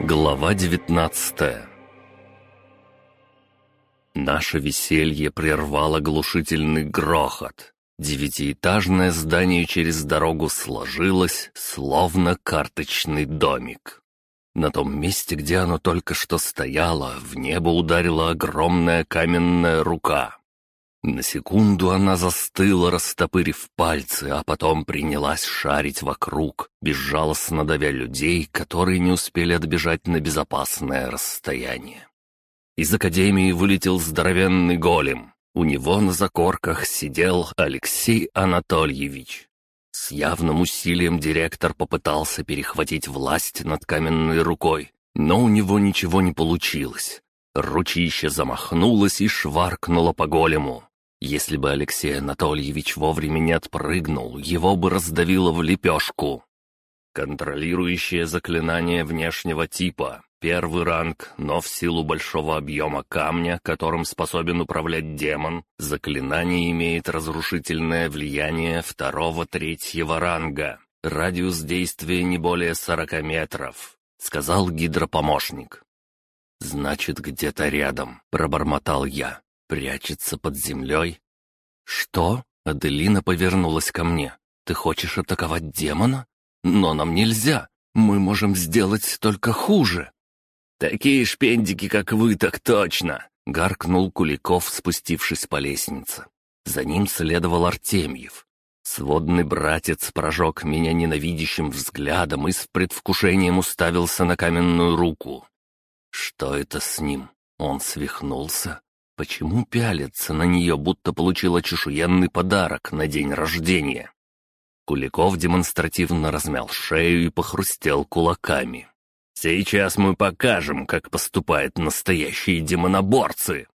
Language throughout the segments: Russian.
Глава 19 Наше веселье прервало глушительный грохот. Девятиэтажное здание через дорогу сложилось, словно карточный домик. На том месте, где оно только что стояло, в небо ударила огромная каменная рука. На секунду она застыла, растопырив пальцы, а потом принялась шарить вокруг, безжалостно давя людей, которые не успели отбежать на безопасное расстояние. Из академии вылетел здоровенный голем. У него на закорках сидел Алексей Анатольевич. С явным усилием директор попытался перехватить власть над каменной рукой, но у него ничего не получилось. Ручище замахнулось и шваркнуло по голему. Если бы Алексей Анатольевич вовремя не отпрыгнул, его бы раздавило в лепешку. Контролирующее заклинание внешнего типа. Первый ранг, но в силу большого объема камня, которым способен управлять демон, заклинание имеет разрушительное влияние второго-третьего ранга. Радиус действия не более сорока метров, сказал гидропомощник. «Значит, где-то рядом», — пробормотал я. Прячется под землей? Что? Аделина повернулась ко мне. Ты хочешь атаковать демона? Но нам нельзя. Мы можем сделать только хуже. Такие шпендики, как вы, так точно. Гаркнул Куликов, спустившись по лестнице. За ним следовал Артемьев. Сводный братец прожег меня ненавидящим взглядом и с предвкушением уставился на каменную руку. Что это с ним? Он свихнулся? Почему пялится на нее, будто получила чешуенный подарок на день рождения? Куликов демонстративно размял шею и похрустел кулаками. «Сейчас мы покажем, как поступают настоящие демоноборцы!»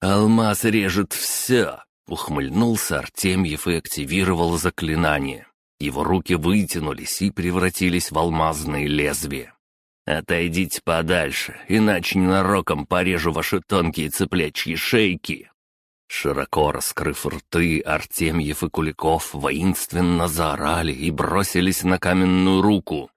«Алмаз режет все!» — ухмыльнулся Артемьев и активировал заклинание. Его руки вытянулись и превратились в алмазные лезвия. «Отойдите подальше, иначе ненароком порежу ваши тонкие цыплячьи шейки!» Широко раскрыв рты, Артемьев и Куликов воинственно заорали и бросились на каменную руку.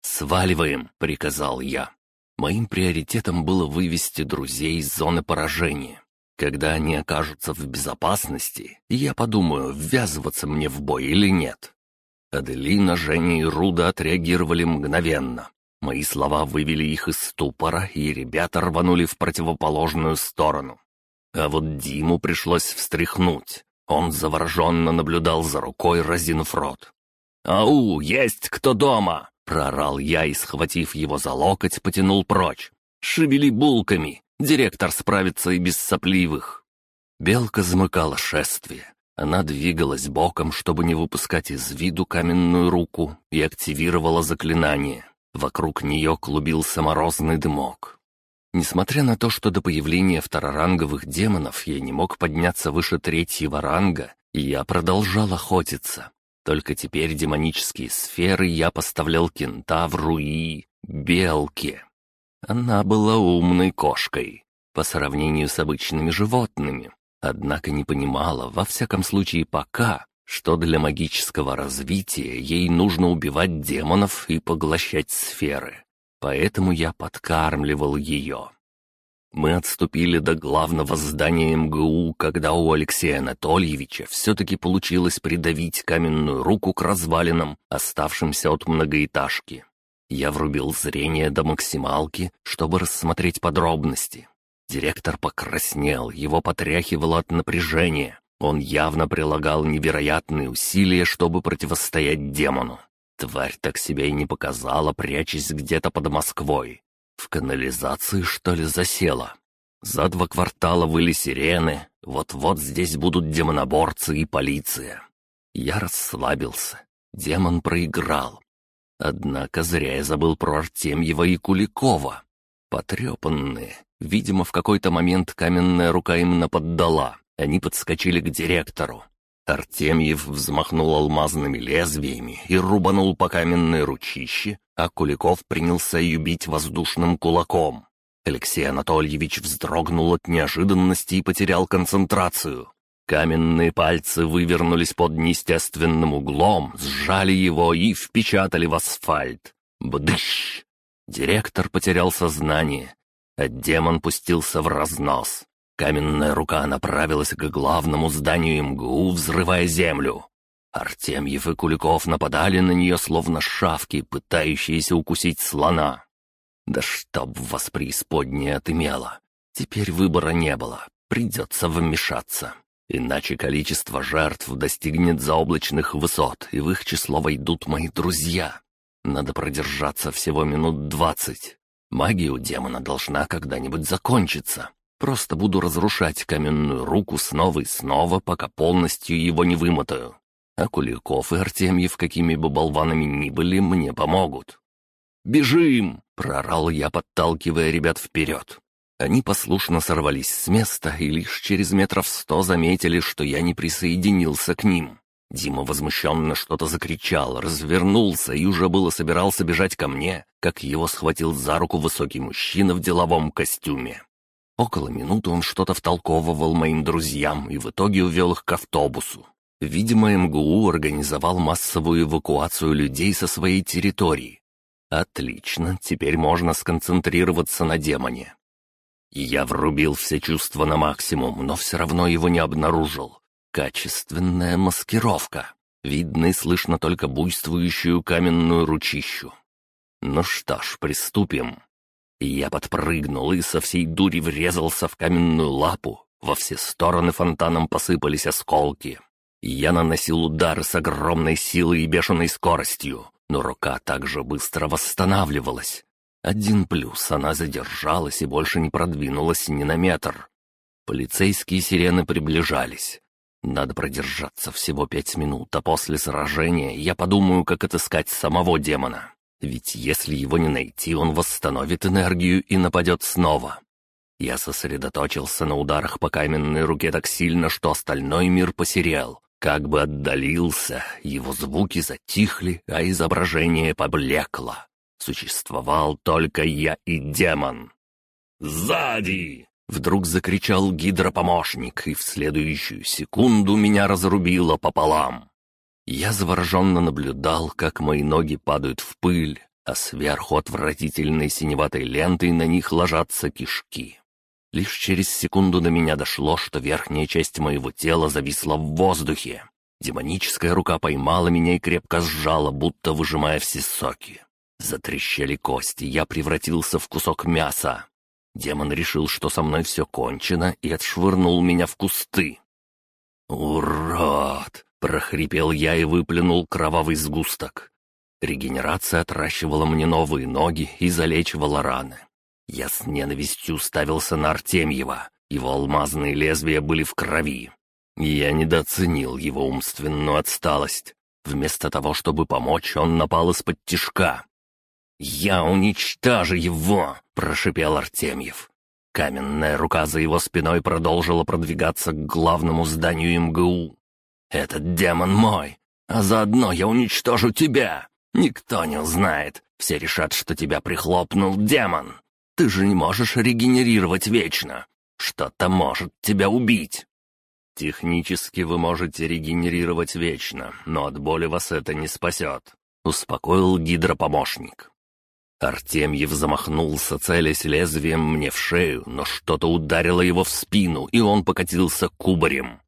«Сваливаем!» — приказал я. Моим приоритетом было вывести друзей из зоны поражения. Когда они окажутся в безопасности, я подумаю, ввязываться мне в бой или нет. Аделина, Женя и Руда отреагировали мгновенно. Мои слова вывели их из ступора, и ребята рванули в противоположную сторону. А вот Диму пришлось встряхнуть. Он завороженно наблюдал за рукой, разинув рот. «Ау, есть кто дома?» — проорал я и, схватив его за локоть, потянул прочь. «Шевели булками! Директор справится и без сопливых!» Белка замыкала шествие. Она двигалась боком, чтобы не выпускать из виду каменную руку, и активировала заклинание. Вокруг нее клубился морозный дымок. Несмотря на то, что до появления второранговых демонов я не мог подняться выше третьего ранга, я продолжал охотиться. Только теперь демонические сферы я поставлял кентавру и... белке. Она была умной кошкой, по сравнению с обычными животными, однако не понимала, во всяком случае пока, что для магического развития ей нужно убивать демонов и поглощать сферы. Поэтому я подкармливал ее. Мы отступили до главного здания МГУ, когда у Алексея Анатольевича все-таки получилось придавить каменную руку к развалинам, оставшимся от многоэтажки. Я врубил зрение до максималки, чтобы рассмотреть подробности. Директор покраснел, его потряхивало от напряжения. Он явно прилагал невероятные усилия, чтобы противостоять демону. Тварь так себя и не показала, прячась где-то под Москвой. В канализации, что ли, засела? За два квартала выли сирены, вот-вот здесь будут демоноборцы и полиция. Я расслабился. Демон проиграл. Однако зря я забыл про Артемьева и Куликова. Потрепанные. Видимо, в какой-то момент каменная рука им наподдала. Они подскочили к директору. Артемьев взмахнул алмазными лезвиями и рубанул по каменной ручище, а Куликов принялся юбить воздушным кулаком. Алексей Анатольевич вздрогнул от неожиданности и потерял концентрацию. Каменные пальцы вывернулись под неестественным углом, сжали его и впечатали в асфальт. Бдыщ! Директор потерял сознание, а демон пустился в разнос. Каменная рука направилась к главному зданию МГУ, взрывая землю. Артемьев и Куликов нападали на нее, словно шавки, пытающиеся укусить слона. Да чтоб вас преисподнее отымело. Теперь выбора не было, придется вмешаться. Иначе количество жертв достигнет заоблачных высот, и в их число войдут мои друзья. Надо продержаться всего минут двадцать. Магия у демона должна когда-нибудь закончиться. Просто буду разрушать каменную руку снова и снова, пока полностью его не вымотаю. А Куликов и Артемьев, какими бы болванами ни были, мне помогут. «Бежим!» — прорал я, подталкивая ребят вперед. Они послушно сорвались с места и лишь через метров сто заметили, что я не присоединился к ним. Дима возмущенно что-то закричал, развернулся и уже было собирался бежать ко мне, как его схватил за руку высокий мужчина в деловом костюме. Около минуты он что-то втолковывал моим друзьям и в итоге увел их к автобусу. Видимо, МГУ организовал массовую эвакуацию людей со своей территории. Отлично, теперь можно сконцентрироваться на демоне. Я врубил все чувства на максимум, но все равно его не обнаружил. Качественная маскировка. Видно и слышно только буйствующую каменную ручищу. Ну что ж, приступим. Я подпрыгнул и со всей дури врезался в каменную лапу. Во все стороны фонтаном посыпались осколки. Я наносил удары с огромной силой и бешеной скоростью, но рука также быстро восстанавливалась. Один плюс — она задержалась и больше не продвинулась ни на метр. Полицейские сирены приближались. Надо продержаться всего пять минут, а после сражения я подумаю, как отыскать самого демона. Ведь если его не найти, он восстановит энергию и нападет снова. Я сосредоточился на ударах по каменной руке так сильно, что остальной мир посерел. Как бы отдалился, его звуки затихли, а изображение поблекло. Существовал только я и демон. «Сзади!» — вдруг закричал гидропомощник, и в следующую секунду меня разрубило пополам. Я завороженно наблюдал, как мои ноги падают в пыль, а сверху отвратительной синеватой лентой на них ложатся кишки. Лишь через секунду до меня дошло, что верхняя часть моего тела зависла в воздухе. Демоническая рука поймала меня и крепко сжала, будто выжимая все соки. Затрещали кости, я превратился в кусок мяса. Демон решил, что со мной все кончено, и отшвырнул меня в кусты. «Урод!» — прохрипел я и выплюнул кровавый сгусток. Регенерация отращивала мне новые ноги и залечивала раны. Я с ненавистью уставился на Артемьева. Его алмазные лезвия были в крови. Я недооценил его умственную отсталость. Вместо того, чтобы помочь, он напал из-под тишка. «Я уничтожу его!» — прошипел Артемьев. Каменная рука за его спиной продолжила продвигаться к главному зданию МГУ. «Этот демон мой, а заодно я уничтожу тебя! Никто не узнает, все решат, что тебя прихлопнул демон! Ты же не можешь регенерировать вечно! Что-то может тебя убить!» «Технически вы можете регенерировать вечно, но от боли вас это не спасет», — успокоил гидропомощник. Артемьев замахнулся, целясь лезвием мне в шею, но что-то ударило его в спину, и он покатился кубарем.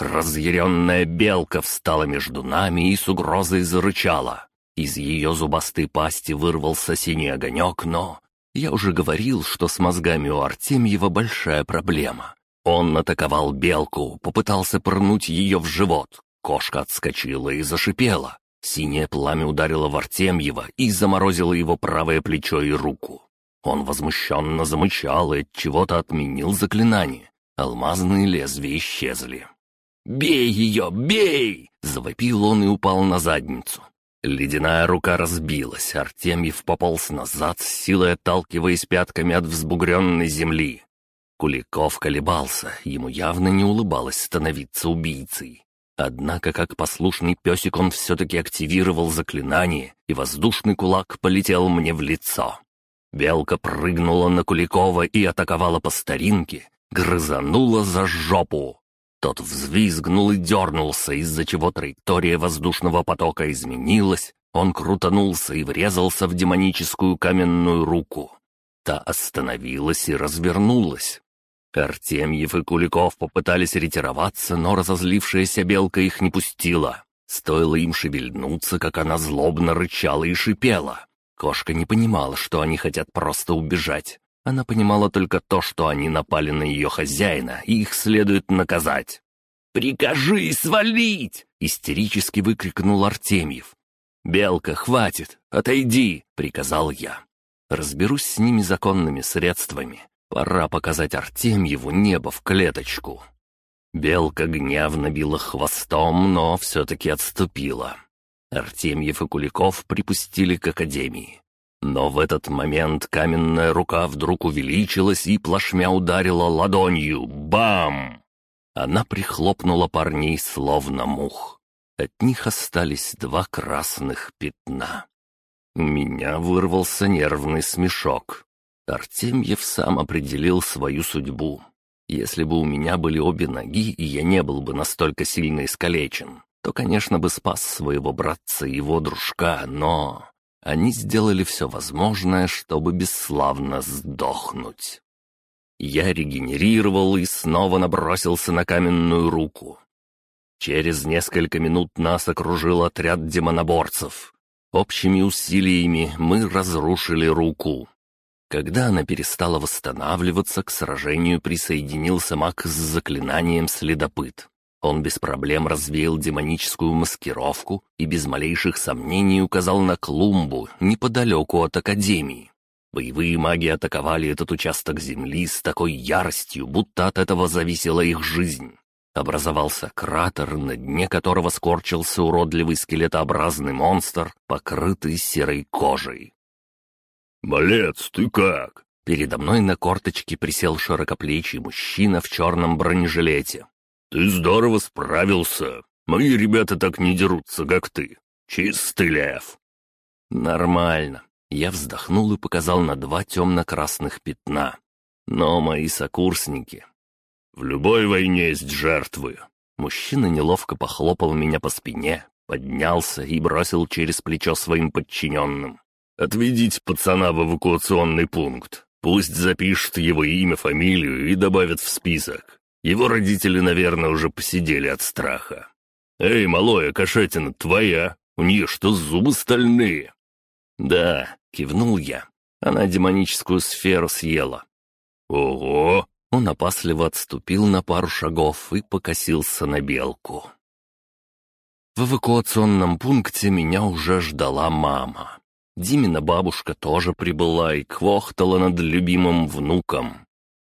Разъяренная белка встала между нами и с угрозой зарычала. Из ее зубастой пасти вырвался синий огонек, но... Я уже говорил, что с мозгами у Артемьева большая проблема. Он атаковал белку, попытался пырнуть ее в живот. Кошка отскочила и зашипела. Синее пламя ударило в Артемьева и заморозило его правое плечо и руку. Он возмущенно замычал и от чего-то отменил заклинание. Алмазные лезвия исчезли. «Бей ее, бей!» — завопил он и упал на задницу. Ледяная рука разбилась, Артемьев пополз назад, с силой отталкиваясь пятками от взбугренной земли. Куликов колебался, ему явно не улыбалось становиться убийцей. Однако, как послушный песик, он все-таки активировал заклинание, и воздушный кулак полетел мне в лицо. Белка прыгнула на Куликова и атаковала по старинке, грызанула за жопу. Тот взвизгнул и дернулся, из-за чего траектория воздушного потока изменилась, Он крутанулся и врезался в демоническую каменную руку. Та остановилась и развернулась. Артемьев и Куликов попытались ретироваться, но разозлившаяся белка их не пустила. Стоило им шевельнуться, как она злобно рычала и шипела. Кошка не понимала, что они хотят просто убежать. Она понимала только то, что они напали на ее хозяина, и их следует наказать. «Прикажи свалить!» — истерически выкрикнул Артемьев. «Белка, хватит! Отойди!» — приказал я. «Разберусь с ними законными средствами. Пора показать Артемьеву небо в клеточку». Белка гневно била хвостом, но все-таки отступила. Артемьев и Куликов припустили к академии. Но в этот момент каменная рука вдруг увеличилась и плашмя ударила ладонью. Бам! Она прихлопнула парней, словно мух. От них остались два красных пятна. У меня вырвался нервный смешок. Артемьев сам определил свою судьбу. Если бы у меня были обе ноги, и я не был бы настолько сильно искалечен, то, конечно, бы спас своего братца и его дружка, но... Они сделали все возможное, чтобы бесславно сдохнуть. Я регенерировал и снова набросился на каменную руку. Через несколько минут нас окружил отряд демоноборцев. Общими усилиями мы разрушили руку. Когда она перестала восстанавливаться, к сражению присоединился маг с заклинанием «Следопыт». Он без проблем развеял демоническую маскировку и без малейших сомнений указал на клумбу неподалеку от Академии. Боевые маги атаковали этот участок земли с такой яростью, будто от этого зависела их жизнь. Образовался кратер, на дне которого скорчился уродливый скелетообразный монстр, покрытый серой кожей. «Малец, ты как?» Передо мной на корточке присел широкоплечий мужчина в черном бронежилете. «Ты здорово справился. Мои ребята так не дерутся, как ты. Чистый лев». «Нормально». Я вздохнул и показал на два темно-красных пятна. Но мои сокурсники... «В любой войне есть жертвы». Мужчина неловко похлопал меня по спине, поднялся и бросил через плечо своим подчиненным. «Отведите пацана в эвакуационный пункт. Пусть запишут его имя, фамилию и добавят в список. Его родители, наверное, уже посидели от страха. «Эй, малое, кошатина твоя! У нее что, зубы стальные?» «Да», — кивнул я. Она демоническую сферу съела. «Ого!» Он опасливо отступил на пару шагов и покосился на белку. В эвакуационном пункте меня уже ждала мама. Димина бабушка тоже прибыла и квохтала над любимым внуком.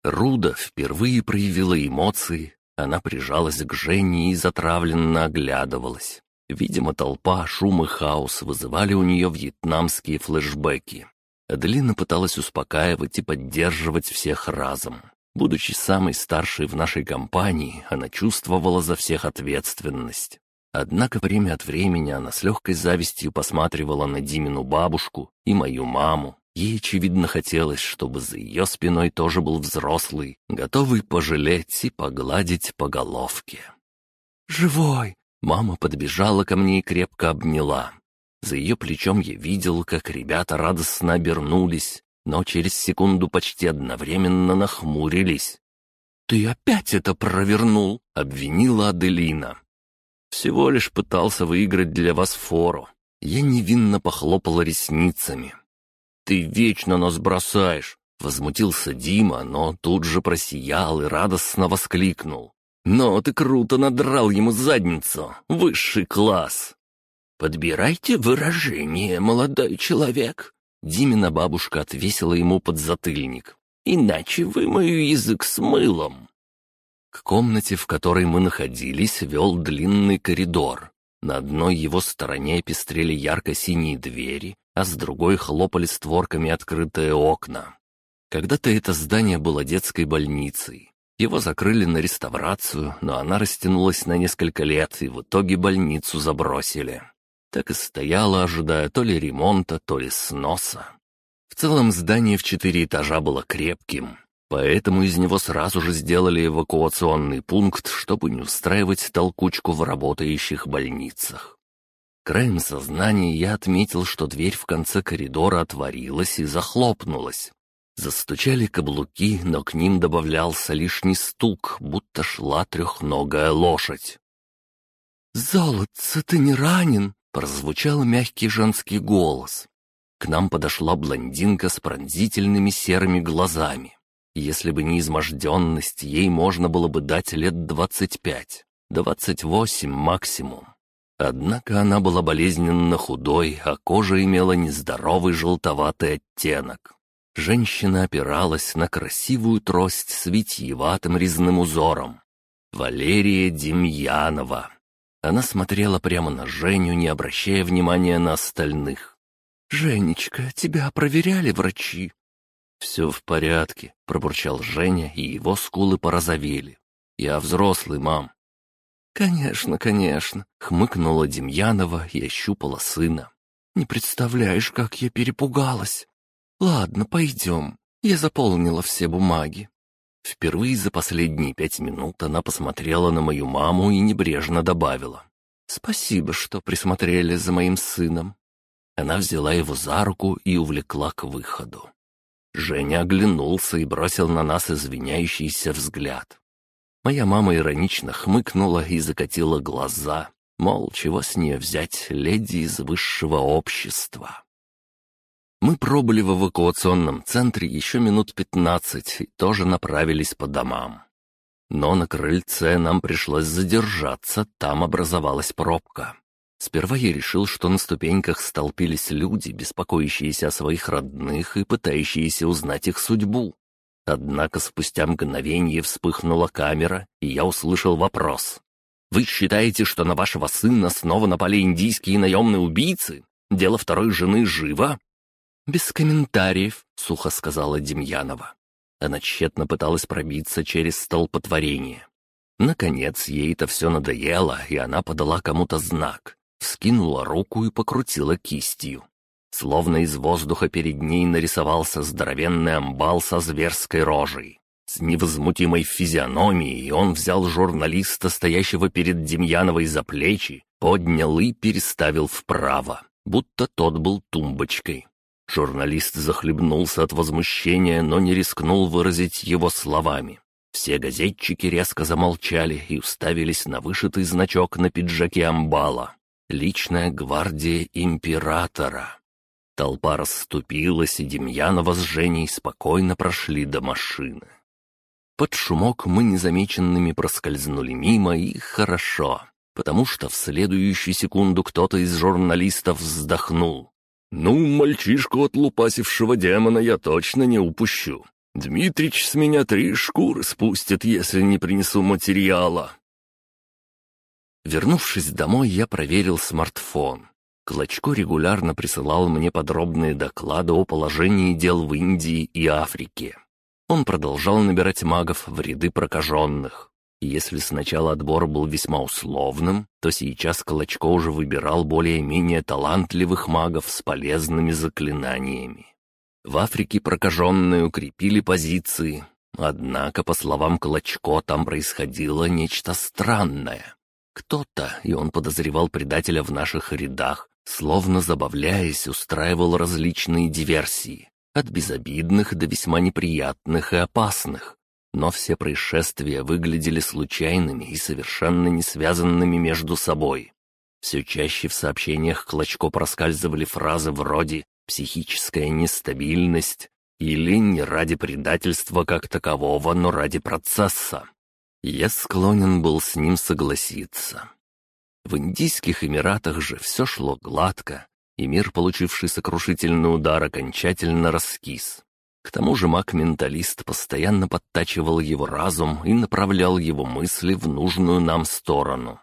Руда впервые проявила эмоции. Она прижалась к Жене и затравленно оглядывалась. Видимо, толпа, шум и хаос вызывали у нее вьетнамские флешбеки. Аделина пыталась успокаивать и поддерживать всех разом. Будучи самой старшей в нашей компании, она чувствовала за всех ответственность. Однако время от времени она с легкой завистью посматривала на Димину бабушку и мою маму, Ей, очевидно, хотелось, чтобы за ее спиной тоже был взрослый, готовый пожалеть и погладить по головке. «Живой!» Мама подбежала ко мне и крепко обняла. За ее плечом я видел, как ребята радостно обернулись, но через секунду почти одновременно нахмурились. «Ты опять это провернул!» — обвинила Аделина. «Всего лишь пытался выиграть для вас фору». Я невинно похлопала ресницами. «Ты вечно нас бросаешь!» Возмутился Дима, но тут же просиял и радостно воскликнул. «Но ты круто надрал ему задницу! Высший класс!» «Подбирайте выражение, молодой человек!» Димина бабушка отвесила ему подзатыльник. «Иначе вымою язык с мылом!» К комнате, в которой мы находились, вел длинный коридор. На одной его стороне пестрели ярко-синие двери, а с другой хлопали створками открытые окна. Когда-то это здание было детской больницей. Его закрыли на реставрацию, но она растянулась на несколько лет, и в итоге больницу забросили. Так и стояла, ожидая то ли ремонта, то ли сноса. В целом здание в четыре этажа было крепким, поэтому из него сразу же сделали эвакуационный пункт, чтобы не устраивать толкучку в работающих больницах. Краем сознания я отметил, что дверь в конце коридора отворилась и захлопнулась. Застучали каблуки, но к ним добавлялся лишний стук, будто шла трехногая лошадь. «Золотце, ты не ранен?» — прозвучал мягкий женский голос. К нам подошла блондинка с пронзительными серыми глазами. Если бы не изможденность, ей можно было бы дать лет двадцать пять, двадцать восемь максимум. Однако она была болезненно худой, а кожа имела нездоровый желтоватый оттенок. Женщина опиралась на красивую трость с витиеватым резным узором. Валерия Демьянова. Она смотрела прямо на Женю, не обращая внимания на остальных. «Женечка, тебя проверяли врачи?» «Все в порядке», — пробурчал Женя, и его скулы порозовели. «Я взрослый, мам». «Конечно, конечно», — хмыкнула Демьянова и ощупала сына. «Не представляешь, как я перепугалась. Ладно, пойдем. Я заполнила все бумаги». Впервые за последние пять минут она посмотрела на мою маму и небрежно добавила. «Спасибо, что присмотрели за моим сыном». Она взяла его за руку и увлекла к выходу. Женя оглянулся и бросил на нас извиняющийся взгляд. Моя мама иронично хмыкнула и закатила глаза, мол, чего с нее взять леди из высшего общества. Мы пробыли в эвакуационном центре еще минут пятнадцать и тоже направились по домам. Но на крыльце нам пришлось задержаться, там образовалась пробка. Сперва я решил, что на ступеньках столпились люди, беспокоящиеся о своих родных и пытающиеся узнать их судьбу. Однако спустя мгновение вспыхнула камера, и я услышал вопрос. «Вы считаете, что на вашего сына снова напали индийские наемные убийцы? Дело второй жены живо?» «Без комментариев», — сухо сказала Демьянова. Она тщетно пыталась пробиться через столпотворение. Наконец, ей это все надоело, и она подала кому-то знак вскинула руку и покрутила кистью. Словно из воздуха перед ней нарисовался здоровенный амбал со зверской рожей. С невозмутимой физиономией он взял журналиста, стоящего перед Демьяновой за плечи, поднял и переставил вправо, будто тот был тумбочкой. Журналист захлебнулся от возмущения, но не рискнул выразить его словами. Все газетчики резко замолчали и уставились на вышитый значок на пиджаке амбала. Личная гвардия императора. Толпа расступилась, и Демьянова с Женей спокойно прошли до машины. Под шумок мы незамеченными проскользнули мимо, и хорошо, потому что в следующую секунду кто-то из журналистов вздохнул. «Ну, мальчишку от лупасившего демона я точно не упущу. Дмитрич с меня три шкуры спустит, если не принесу материала. Вернувшись домой, я проверил смартфон. Клочко регулярно присылал мне подробные доклады о положении дел в Индии и Африке. Он продолжал набирать магов в ряды прокаженных. Если сначала отбор был весьма условным, то сейчас Клочко уже выбирал более-менее талантливых магов с полезными заклинаниями. В Африке прокаженные укрепили позиции, однако, по словам Клочко, там происходило нечто странное. Кто-то, и он подозревал предателя в наших рядах, словно забавляясь, устраивал различные диверсии, от безобидных до весьма неприятных и опасных. Но все происшествия выглядели случайными и совершенно не связанными между собой. Все чаще в сообщениях Клочко проскальзывали фразы вроде «психическая нестабильность» или «не ради предательства как такового, но ради процесса». Я склонен был с ним согласиться. В Индийских Эмиратах же все шло гладко, и мир, получивший сокрушительный удар, окончательно раскис. К тому же маг-менталист постоянно подтачивал его разум и направлял его мысли в нужную нам сторону.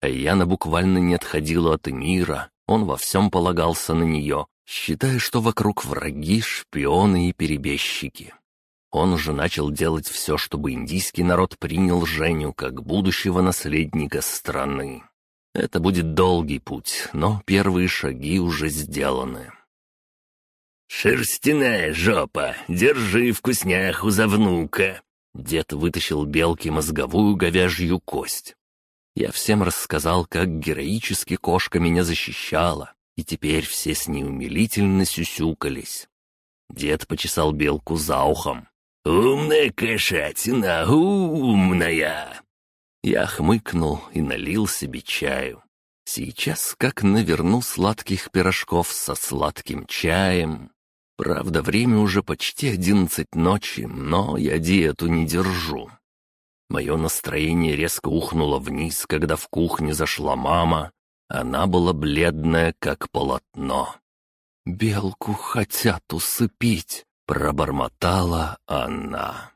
А Яна буквально не отходила от мира, он во всем полагался на нее, считая, что вокруг враги, шпионы и перебежчики. Он уже начал делать все, чтобы индийский народ принял Женю как будущего наследника страны. Это будет долгий путь, но первые шаги уже сделаны. «Шерстяная жопа, держи вкусняху за внука!» Дед вытащил белке мозговую говяжью кость. Я всем рассказал, как героически кошка меня защищала, и теперь все с ней умилительно сюсюкались. Дед почесал белку за ухом. «Умная кошатина, умная!» Я хмыкнул и налил себе чаю. Сейчас как наверну сладких пирожков со сладким чаем. Правда, время уже почти одиннадцать ночи, но я диету не держу. Мое настроение резко ухнуло вниз, когда в кухне зашла мама. Она была бледная, как полотно. «Белку хотят усыпить», — пробормотала она.